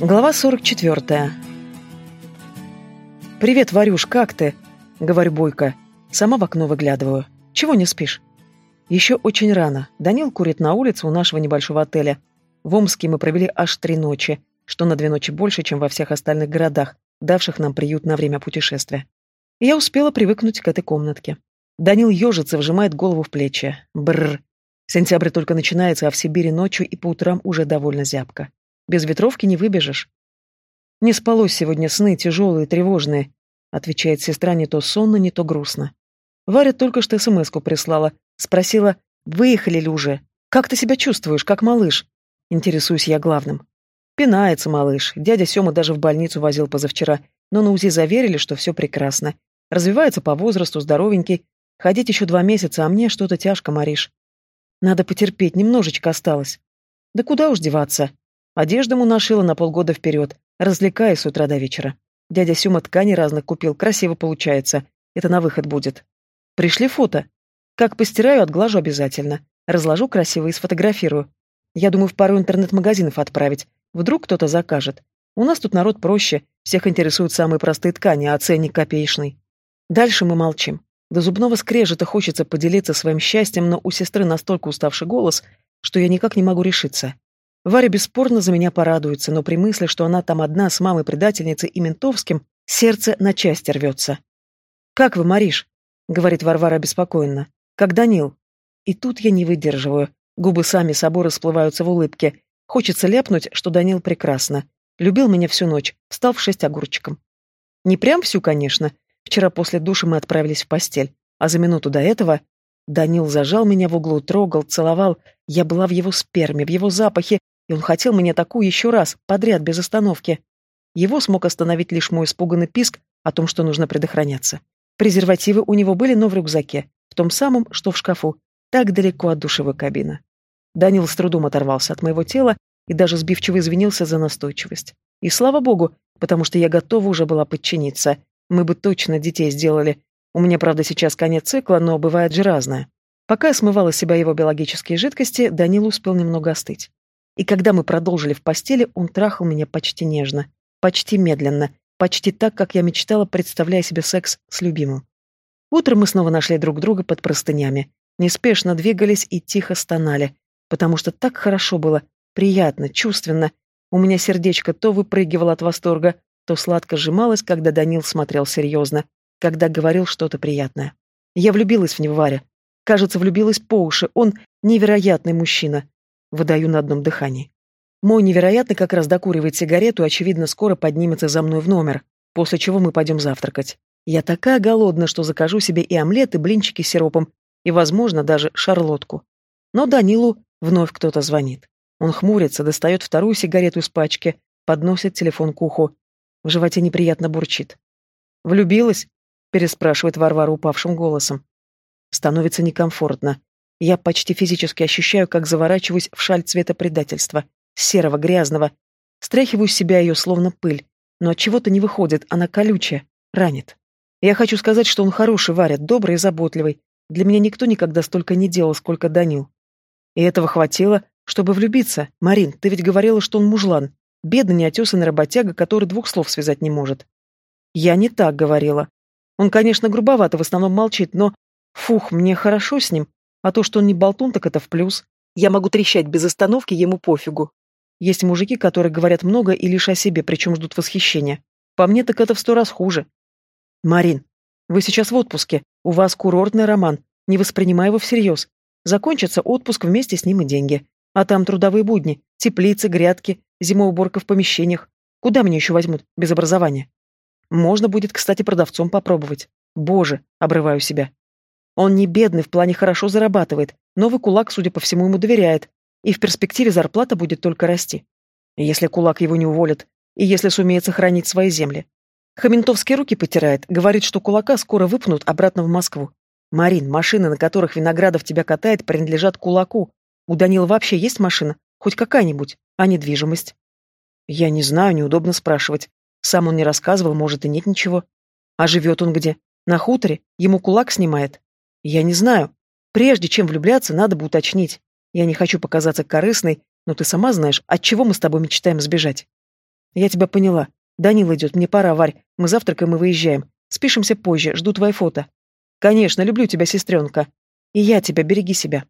Глава 44. «Привет, Варюш, как ты?» — говорю бойко. Сама в окно выглядываю. «Чего не спишь?» Еще очень рано. Данил курит на улице у нашего небольшого отеля. В Омске мы провели аж три ночи, что на две ночи больше, чем во всех остальных городах, давших нам приют на время путешествия. И я успела привыкнуть к этой комнатке. Данил ежится, вжимает голову в плечи. Бррр. Сентябрь только начинается, а в Сибири ночью и по утрам уже довольно зябко. Без ветровки не выбежишь. Не спалось сегодня сны тяжелые, тревожные, отвечает сестра не то сонно, не то грустно. Варя только что смс-ку прислала, спросила, выехали ли уже. Как ты себя чувствуешь, как малыш? Интересуюсь я главным. Пинается малыш. Дядя Сёма даже в больницу возил позавчера, но на УЗИ заверили, что все прекрасно. Развивается по возрасту, здоровенький. Ходить еще два месяца, а мне что-то тяжко, Мариш. Надо потерпеть, немножечко осталось. Да куда уж деваться? Одежду ему нашила на полгода вперед, развлекая с утра до вечера. Дядя Сюма ткани разных купил, красиво получается. Это на выход будет. Пришли фото. Как постираю, отглажу обязательно. Разложу красиво и сфотографирую. Я думаю, в пару интернет-магазинов отправить. Вдруг кто-то закажет. У нас тут народ проще, всех интересуют самые простые ткани, а ценник копеечный. Дальше мы молчим. До зубного скрежета хочется поделиться своим счастьем, но у сестры настолько уставший голос, что я никак не могу решиться. Варя бесспорно за меня порадуется, но при мысли, что она там одна с мамой-предательницей и ментовским, сердце на части рвется. «Как вы, Мариш?» — говорит Варвара обеспокоенно. «Как Данил?» И тут я не выдерживаю. Губы сами собой расплываются в улыбке. Хочется ляпнуть, что Данил прекрасно. Любил меня всю ночь, встал в шесть огурчиком. Не прям всю, конечно. Вчера после душа мы отправились в постель. А за минуту до этого Данил зажал меня в углу, трогал, целовал. Я была в его сперме, в его запахе, и он хотел меня такую еще раз, подряд, без остановки. Его смог остановить лишь мой испуганный писк о том, что нужно предохраняться. Презервативы у него были, но в рюкзаке, в том самом, что в шкафу, так далеко от душевой кабины. Данил с трудом оторвался от моего тела и даже сбивчиво извинился за настойчивость. И слава богу, потому что я готова уже была подчиниться. Мы бы точно детей сделали. У меня, правда, сейчас конец цикла, но бывает же разное. Пока я смывала себя его биологические жидкости, Данил успел немного остыть. И когда мы продолжили в постели, он трахал меня почти нежно, почти медленно, почти так, как я мечтала, представляя себе секс с любимым. Утром мы снова нашли друг друга под простынями, неспешно двигались и тихо стонали, потому что так хорошо было, приятно, чувственно. У меня сердечко то выпрыгивало от восторга, то сладко сжималось, когда Данил смотрел серьезно, когда говорил что-то приятное. Я влюбилась в него, Варя. Кажется, влюбилась по уши. Он невероятный мужчина. Выдаю на одном дыхании. Мой невероятно как раз докуривает сигарету, очевидно, скоро поднимется за мной в номер, после чего мы пойдем завтракать. Я такая голодна, что закажу себе и омлет, и блинчики с сиропом, и, возможно, даже шарлотку. Но Данилу вновь кто-то звонит. Он хмурится, достает вторую сигарету из пачки, подносит телефон к уху. В животе неприятно бурчит. «Влюбилась?» — переспрашивает Варвара упавшим голосом. Становится некомфортно. Я почти физически ощущаю, как заворачиваюсь в шаль цвета предательства, серого, грязного. Стряхиваю с себя ее, словно пыль. Но от чего-то не выходит, она колючая, ранит. Я хочу сказать, что он хороший, Варя, добрый и заботливый. Для меня никто никогда столько не делал, сколько Данил. И этого хватило, чтобы влюбиться. Марин, ты ведь говорила, что он мужлан. Бедный, неотесанный работяга, который двух слов связать не может. Я не так говорила. Он, конечно, грубовато, в основном молчит, но... Фух, мне хорошо с ним. А то, что он не болтун, так это в плюс. Я могу трещать без остановки, ему пофигу. Есть мужики, которые говорят много и лишь о себе, причем ждут восхищения. По мне, так это в сто раз хуже. Марин, вы сейчас в отпуске. У вас курортный роман. Не воспринимай его всерьез. Закончится отпуск вместе с ним и деньги. А там трудовые будни, теплицы, грядки, зимовая уборка в помещениях. Куда меня еще возьмут без образования? Можно будет, кстати, продавцом попробовать. Боже, обрываю себя. Он не бедный, в плане хорошо зарабатывает. Новый кулак, судя по всему, ему доверяет. И в перспективе зарплата будет только расти. Если кулак его не уволит, и если сумеет сохранить свои земли. Хаментовский руки потирает, говорит, что кулака скоро выпнут обратно в Москву. Марин, машины, на которых Виноградов тебя катает, принадлежат кулаку. У Данила вообще есть машина? Хоть какая-нибудь? А недвижимость? Я не знаю, неудобно спрашивать. Сам он не рассказывал, может, и нет ничего. А живет он где? На хуторе? Ему кулак снимает? Я не знаю. Прежде чем влюбляться, надо бы уточнить. Я не хочу показаться корыстной, но ты сама знаешь, от чего мы с тобой мечтаем сбежать. Я тебя поняла. Данил идет, мне пора, Варь. Мы завтракаем и выезжаем. Спишемся позже, жду твои фото. Конечно, люблю тебя, сестренка. И я тебя, береги себя.